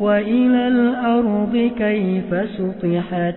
وإلى الأرض كيف سطحت